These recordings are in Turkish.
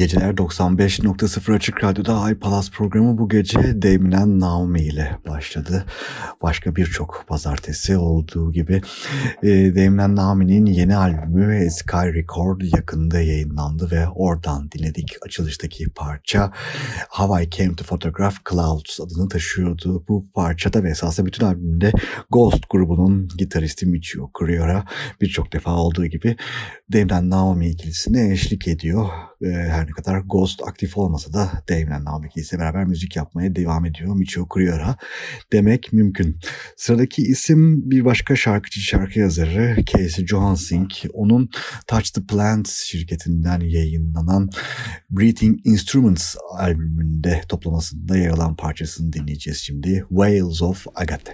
geceler 95.0 Açık Radyo'da Ay Palas programı bu gece Damien Naomi ile başladı. Başka birçok pazartesi olduğu gibi e, Damien Naomi'nin yeni albümü Sky Record yakında yayınlandı ve oradan dinledik. Açılıştaki parça How I Came to Photograph Clouds adını taşıyordu. Bu parçada ve esasında bütün albümde Ghost grubunun gitaristi Michio Kuriora birçok defa olduğu gibi Damien Naomi ikilisine eşlik ediyor. E, her ne kadar Ghost aktif olmasa da Damien Naomi ikilisiyle beraber müzik yapmaya devam ediyor. Michio Kuriora demek mümkün. Sıradaki isim bir başka şarkıcı şarkı yazarı Casey Johansing. Onun Touch the Plants şirketinden yayınlanan Breathing Instruments albümünde toplamasında yer alan parçasını dinleyeceğiz şimdi. Whales of Agate.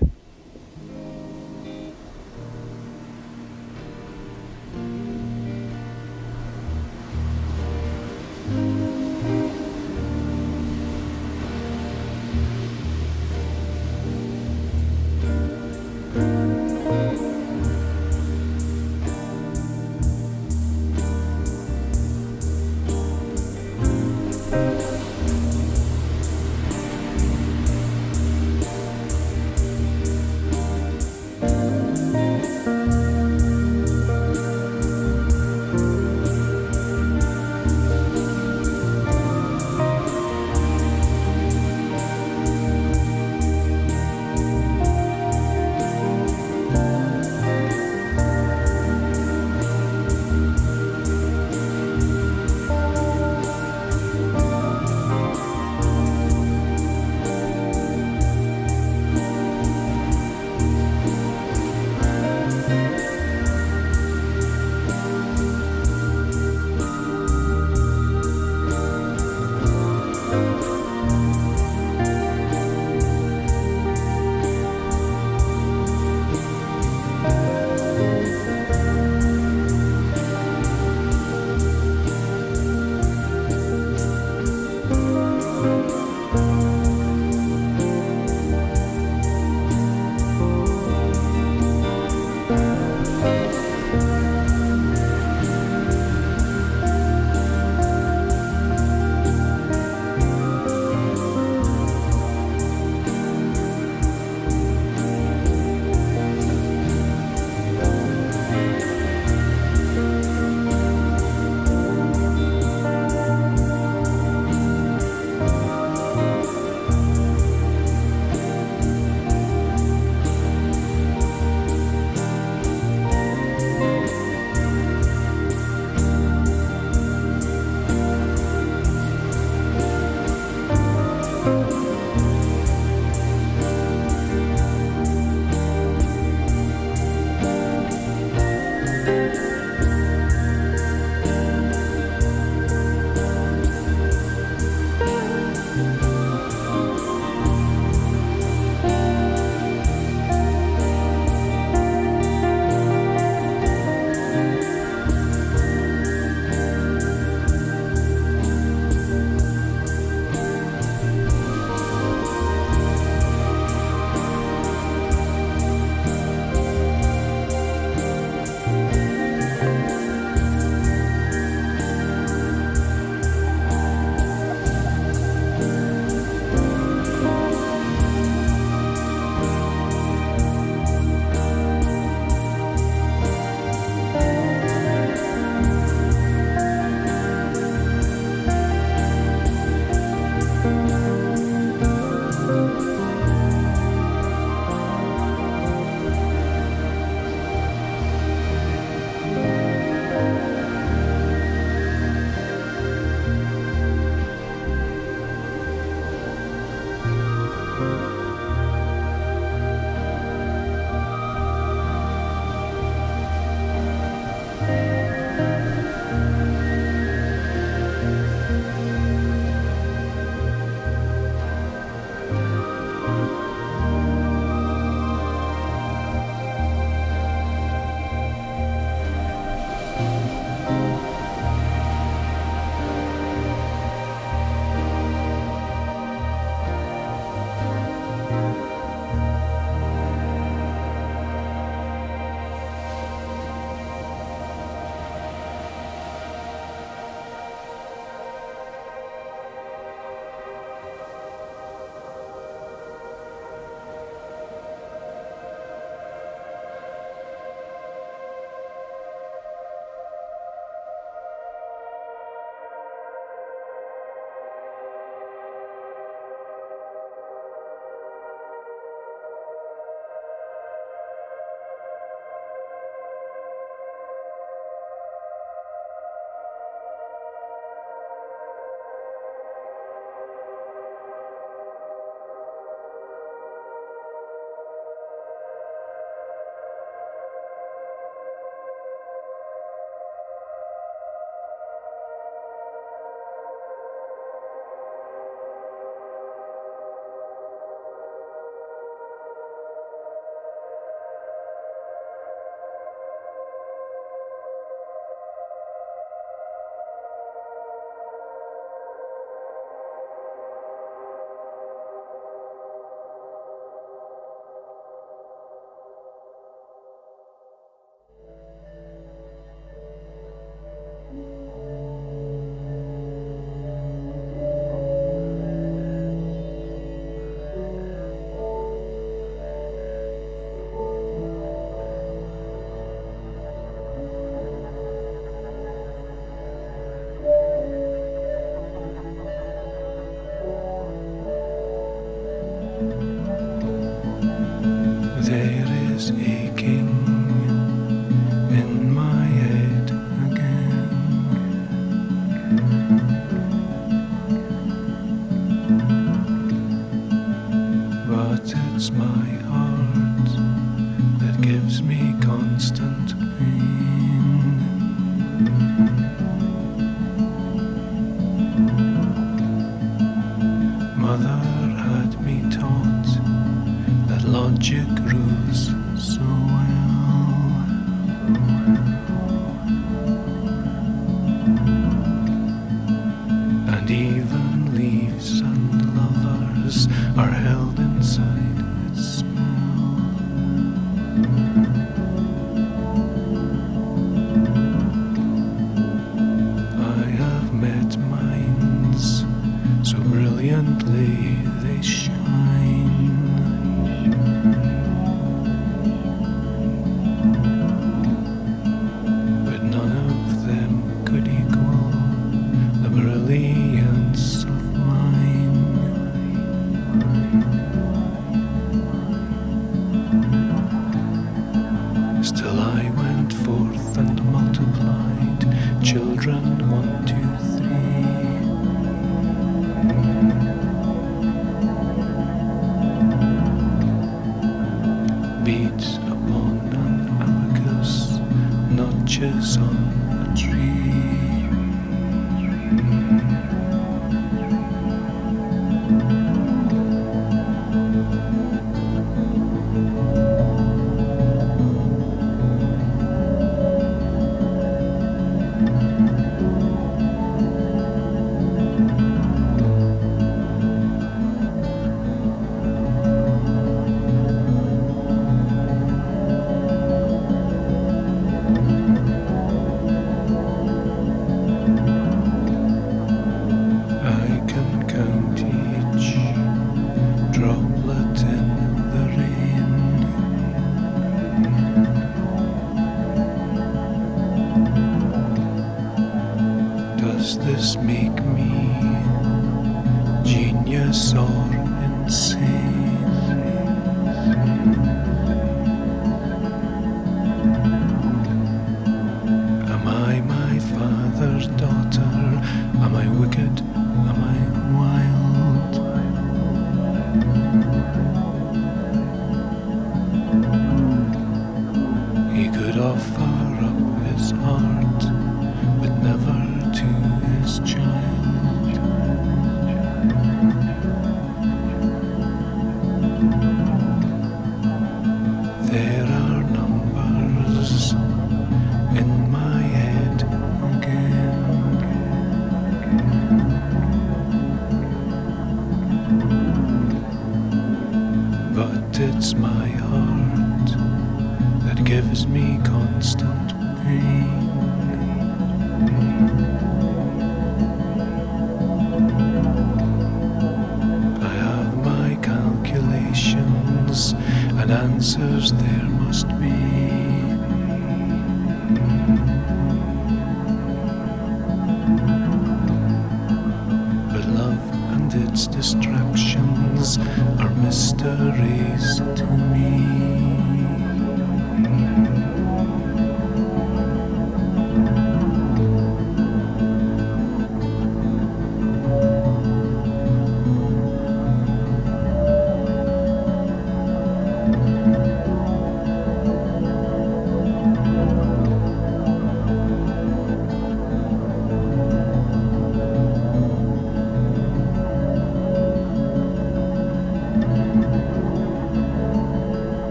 magic rose.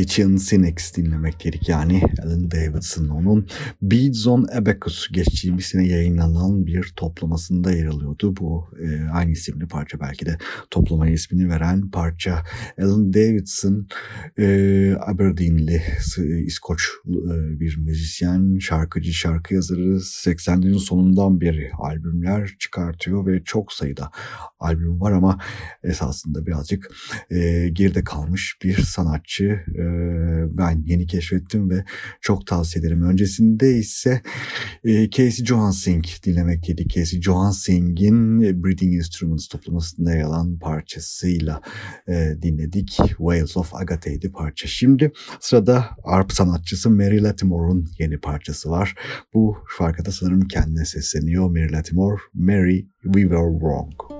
Kitchen Sinex dinlemek dedik yani Alan Davidson onun Beads on Abacus geçtiğimiz sene yayınlanan bir toplamasında yer alıyordu. Bu e, aynı isimli parça belki de toplamaya ismini veren parça. Alan Davidson e, Aberdeenli S- İskoç e, bir müzisyen, şarkıcı, şarkı yazarı 80'lerin sonundan beri albümler çıkartıyor ve çok sayıda albüm var ama esasında birazcık e, geride kalmış bir sanatçı. E, ben yeni keşfettim ve çok tavsiye ederim. Öncesinde ise e, Casey Johansing dinlemekteydik. Casey Johansing'in e, Breathing Instruments toplamasında yer alan parçasıyla e, dinledik. Wales of Agate'ydi parça. Şimdi sırada arp sanatçısı Mary Latimore'un yeni parçası var. Bu şarkıda sanırım kendine sesleniyor. Mary Latimore, Mary We Were Wrong.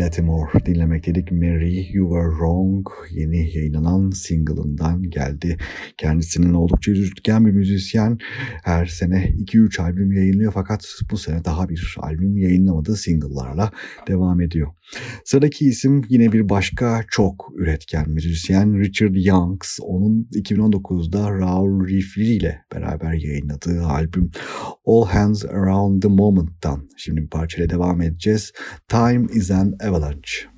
let him dinlemekteydik. Mary You Were Wrong yeni yayınlanan single'ından geldi. Kendisinin oldukça yürütgen bir müzisyen. Her sene 2-3 albüm yayınlıyor fakat bu sene daha bir albüm yayınlamadı single'larla devam ediyor. Sıradaki isim yine bir başka çok üretken müzisyen Richard Youngs. Onun 2019'da Raul Rifli ile beraber yayınladığı albüm All Hands Around the Moment'tan şimdi bir parçayla devam edeceğiz. Time is an Avalanche.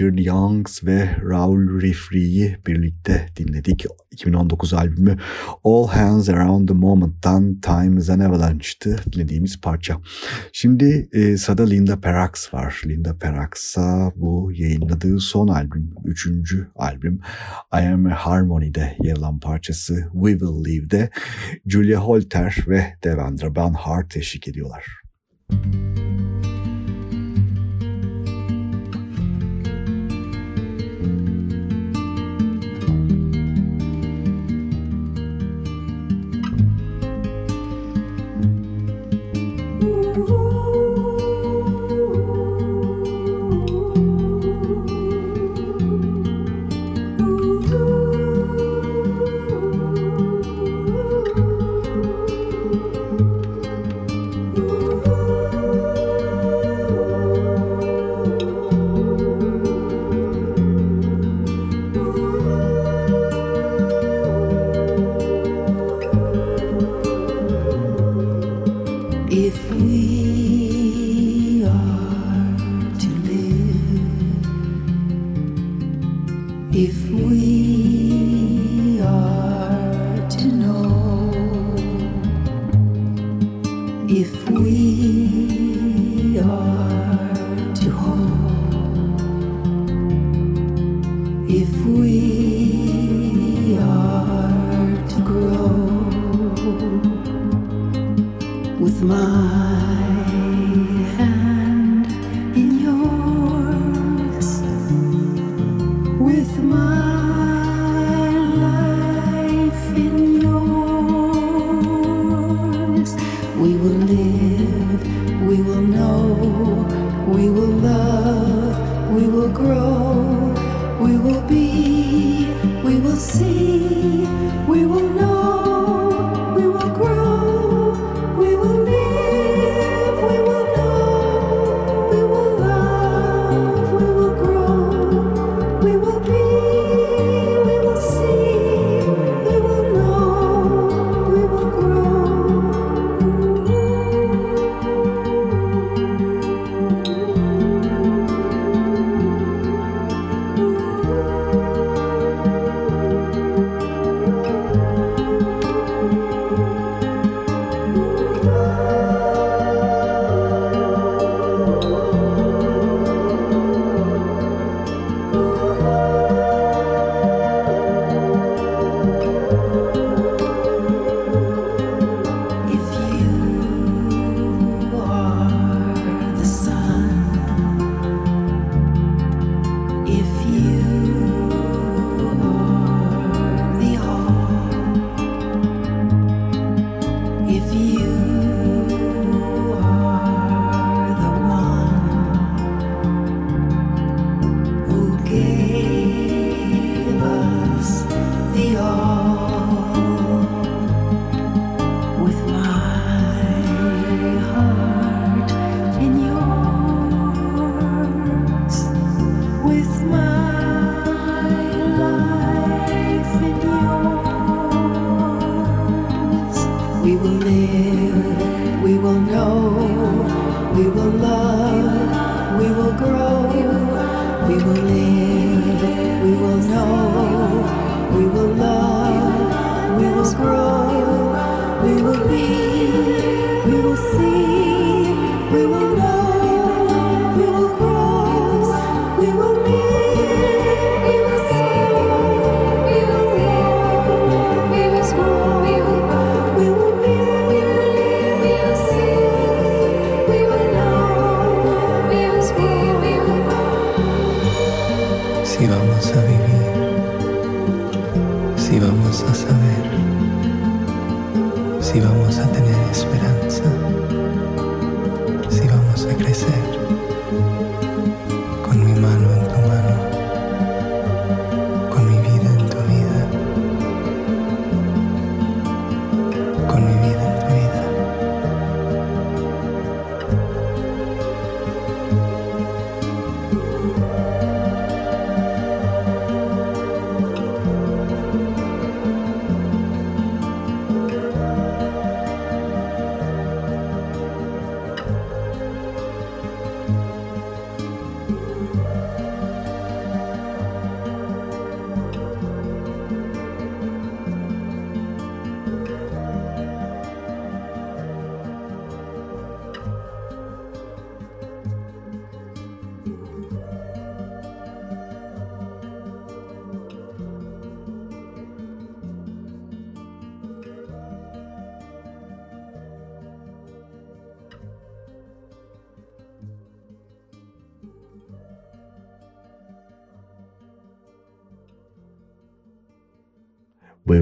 Richard Youngs ve Raul Refri'yi birlikte dinledik. 2019 albümü All Hands Around the Moment'tan Time is an Avalanche'tı dinlediğimiz parça. Şimdi e, Sada Linda Perax var. Linda Perax'a bu yayınladığı son albüm, üçüncü albüm I Am a Harmony'de yer alan parçası We Will Live'de Julia Holter ve Devendra Banhart eşlik ediyorlar. Müzik if we are to hold, if we are to grow with my.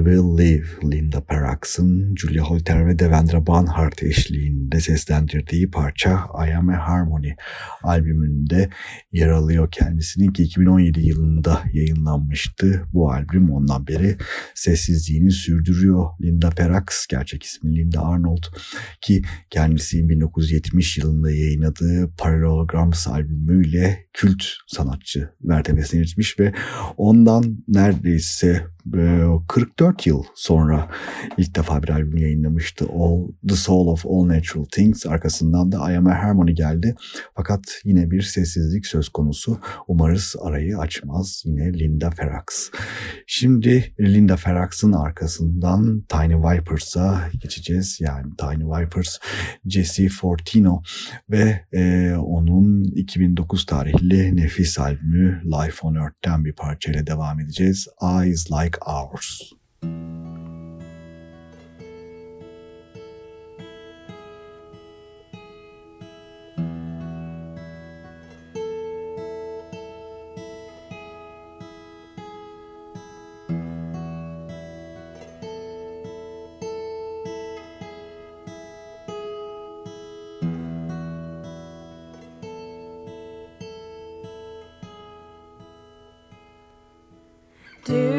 Will Live, Linda Perrax'ın Julia Holter ve Devendra Banhart eşliğinde seslendirdiği parça I Am a Harmony albümünde yer alıyor kendisinin ki 2017 yılında yayınlanmıştı. Bu albüm ondan beri sessizliğini sürdürüyor. Linda Perrax, gerçek ismi Linda Arnold ki kendisi 1970 yılında yayınladığı Parallelograms albümüyle kült sanatçı mertebesine erişmiş ve ondan neredeyse 44 yıl sonra ilk defa bir albüm yayınlamıştı. All, The Soul of All Natural Things arkasından da I Am a Harmony geldi. Fakat yine bir sessizlik söz konusu. Umarız arayı açmaz yine Linda Ferrax. Şimdi Linda Ferrax'ın arkasından Tiny Vipers'a geçeceğiz. Yani Tiny Vipers, Jesse Fortino ve e, onun 2009 tarihli nefis albümü Life on Earth'ten bir parçayla devam edeceğiz. Eyes Like Ours. Do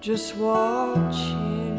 just watching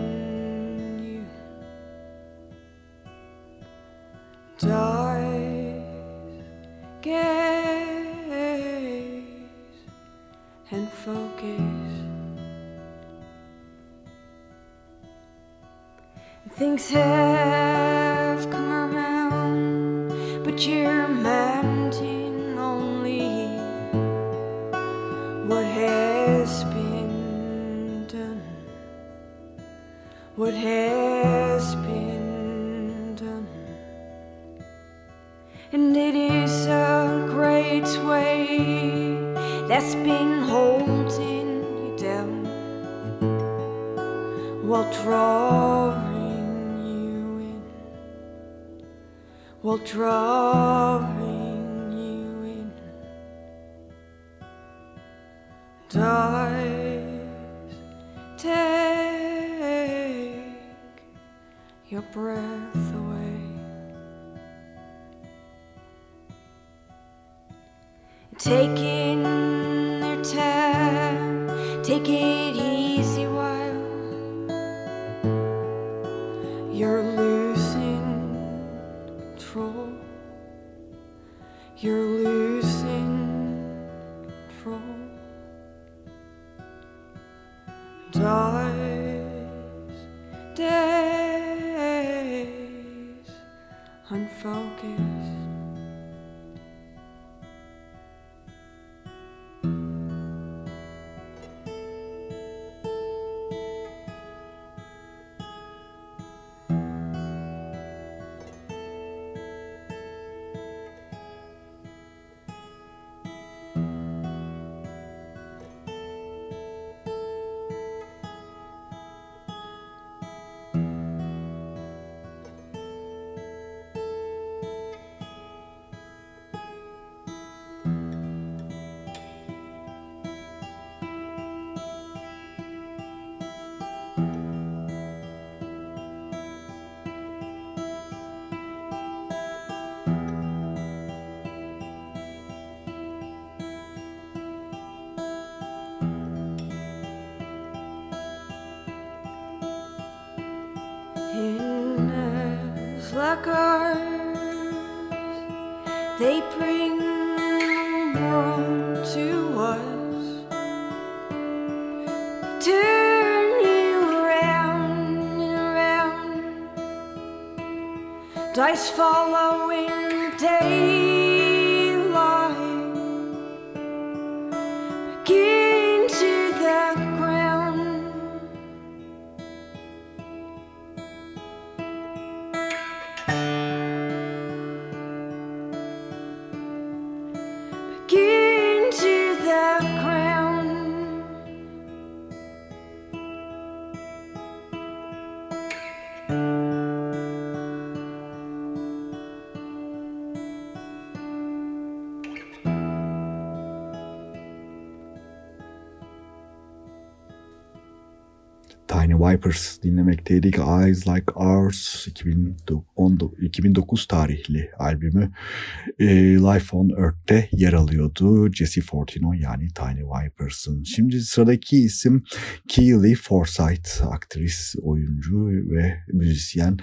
like. They bring the world to us, turn you around and around. Dice following the daylight, Vipers dinlemekteydik. Eyes Like Ours 2010 2009 tarihli albümü e, Life on Earth'te yer alıyordu. Jesse Fortino yani Tiny Vipers'ın. Şimdi sıradaki isim Keely Forsyth, aktris, oyuncu ve müzisyen.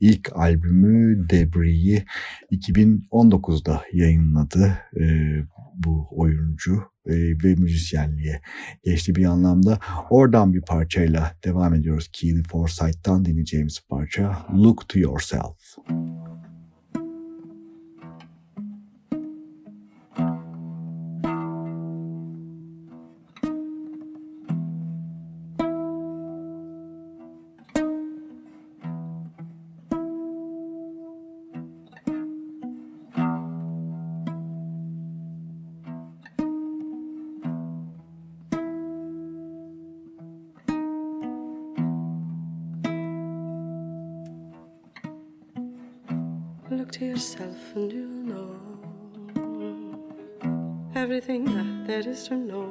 İlk albümü Debris'i 2019'da yayınladı. E, bu oyuncu ve müzisyenliğe geçti bir anlamda. Oradan bir parçayla devam ediyoruz. Keely Forsyth'tan dinleyeceğimiz parça Look to Yourself. Look to know.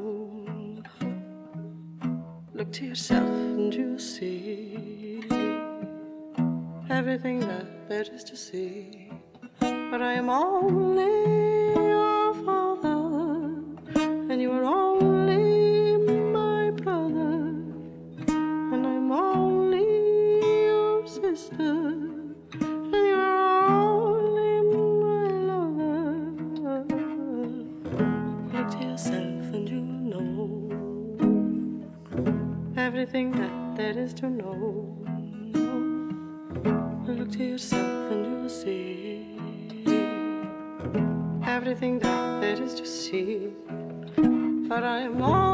but I'm on.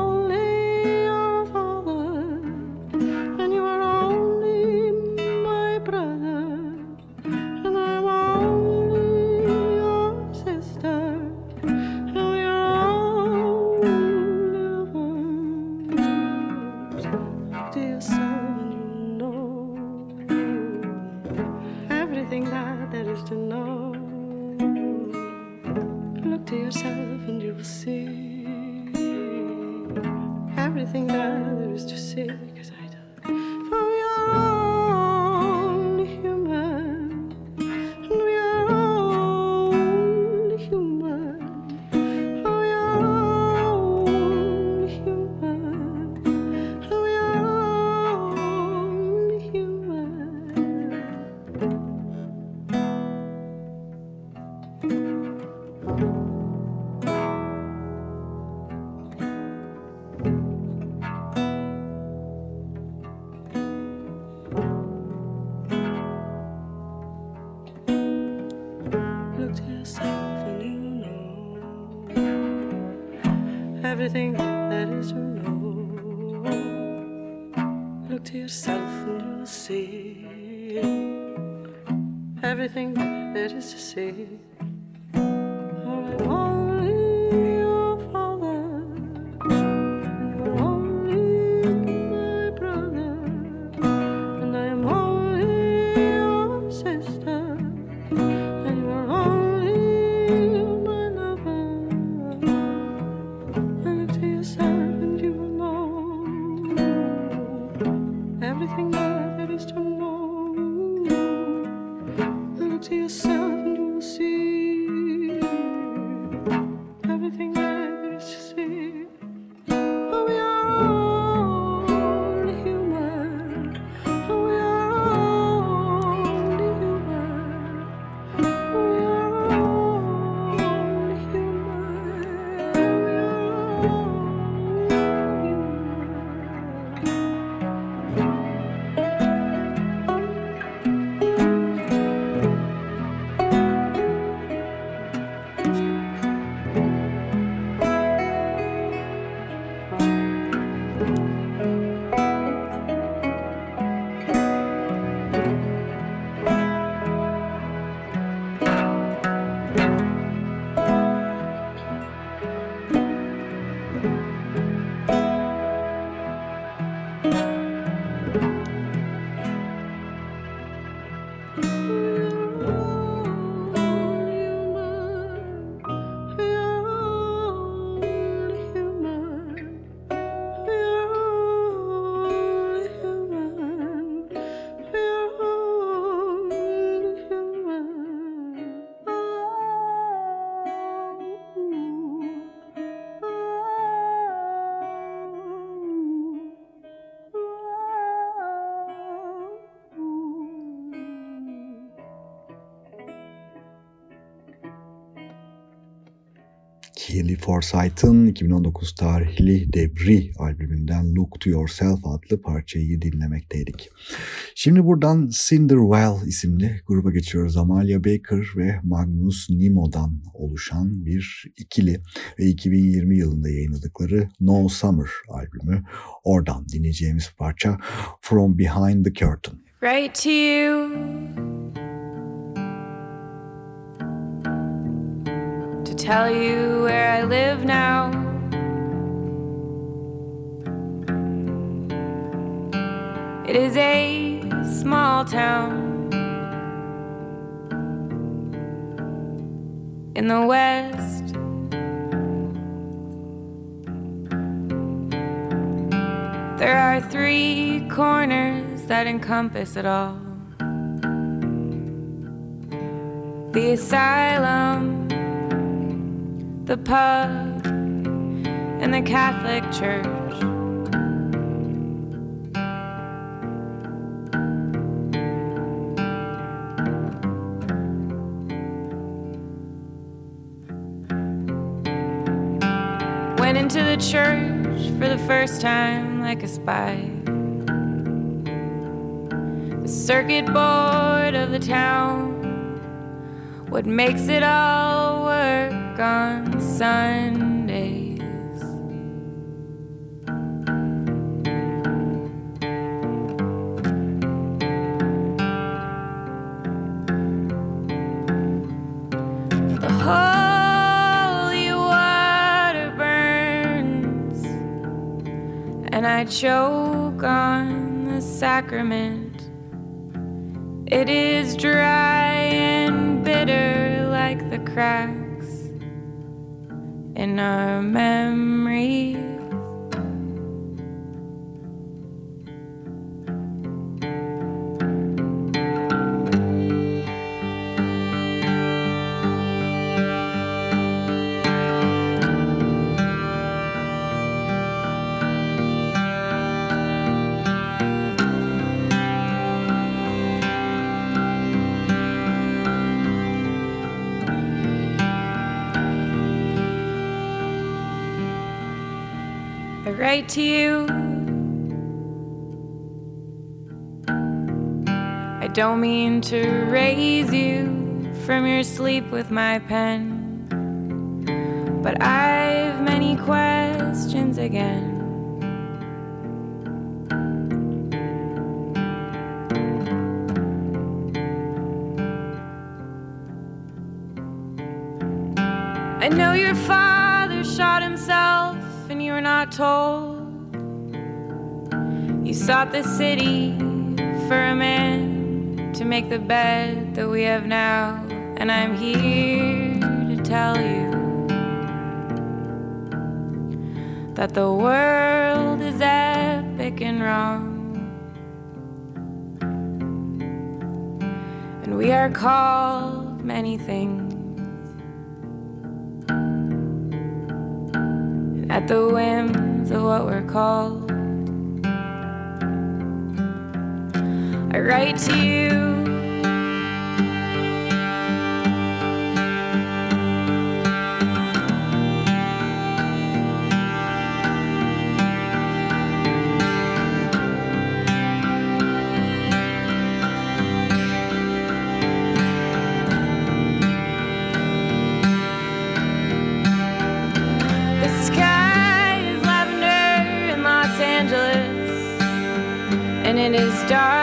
everything that there is to know. Look to yourself and you will see. Forsyth'ın 2019 tarihli Debris albümünden Look To Yourself adlı parçayı dinlemekteydik. Şimdi buradan Cinderwell isimli gruba geçiyoruz. Amalia Baker ve Magnus Nemo'dan oluşan bir ikili ve 2020 yılında yayınladıkları No Summer albümü. Oradan dinleyeceğimiz parça From Behind the Curtain. Right to you. tell you where I live now. It is a small town in the west. There are three corners that encompass it all the asylum the pub, and the Catholic Church. Went into the church for the first time like a spy. The circuit board of the town, what makes it all work? On Sundays. The holy water burns, and I choke on the sacrament. It is dry and bitter like the cracks in our memories. To you. I don't mean to raise you from your sleep with my pen, but I've many questions again. I know you're himself and you were not told. You sought the city for a man to make the bed that we have now, and I'm here to tell you that the world is epic and wrong. And we are called many things. At the whims of what we're called. I write to you. start.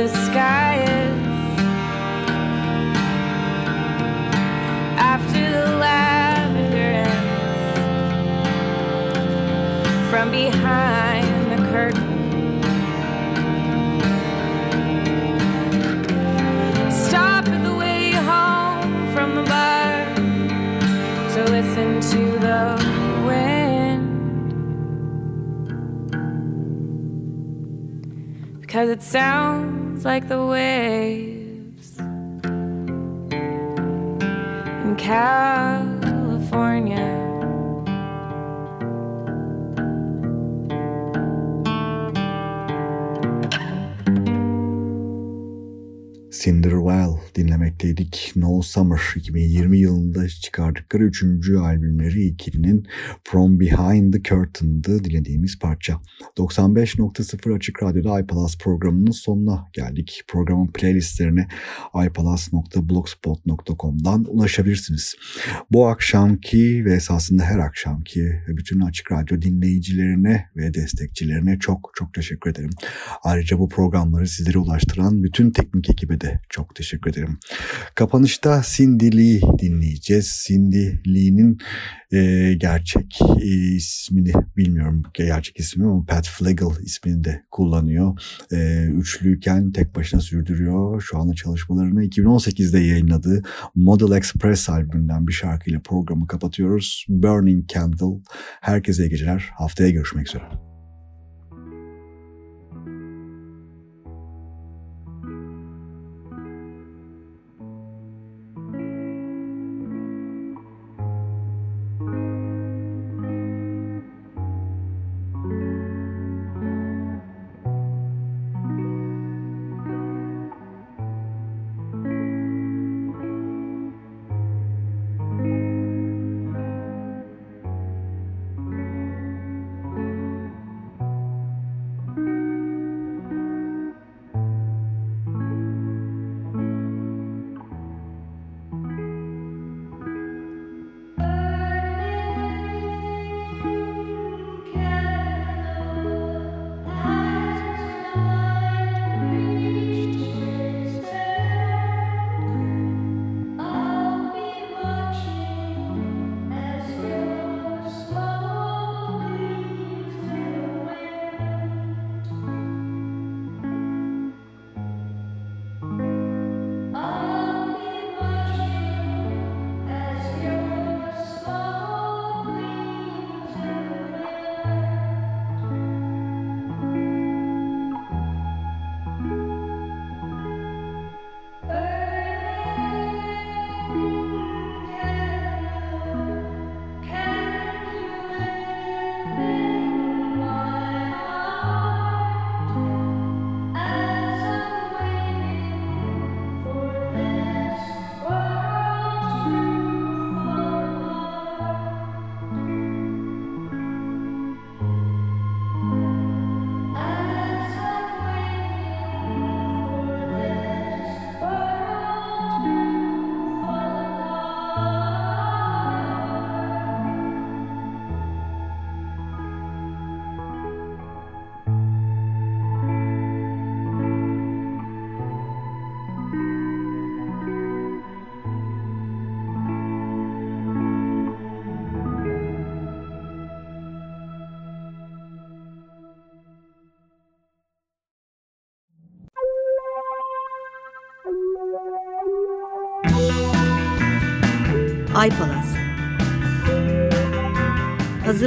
The sky is. After the lavender ends from behind the curtain. Stop at the way home from the bar to listen to the wind. Because it sounds like the waves in California. Cinderwell dinlemekteydik. No Summer 2020 yılında çıkardıkları üçüncü albümleri ikilinin From Behind the Curtain'dı dinlediğimiz parça. 95.0 Açık Radyo'da iPalaz programının sonuna geldik. Programın playlistlerine iPalaz.blogspot.com'dan ulaşabilirsiniz. Bu akşamki ve esasında her akşamki bütün Açık Radyo dinleyicilerine ve destekçilerine çok çok teşekkür ederim. Ayrıca bu programları sizlere ulaştıran bütün teknik ekibe de çok teşekkür ederim. Kapanışta Cindy Lee dinleyeceğiz. Cindy Lee'nin e, gerçek e, ismini bilmiyorum gerçek ismi ama Pat Flagel ismini de kullanıyor. E, üçlüyken tek başına sürdürüyor. Şu anda çalışmalarını 2018'de yayınladığı Model Express albümünden bir şarkıyla programı kapatıyoruz. Burning Candle. Herkese iyi geceler. Haftaya görüşmek üzere.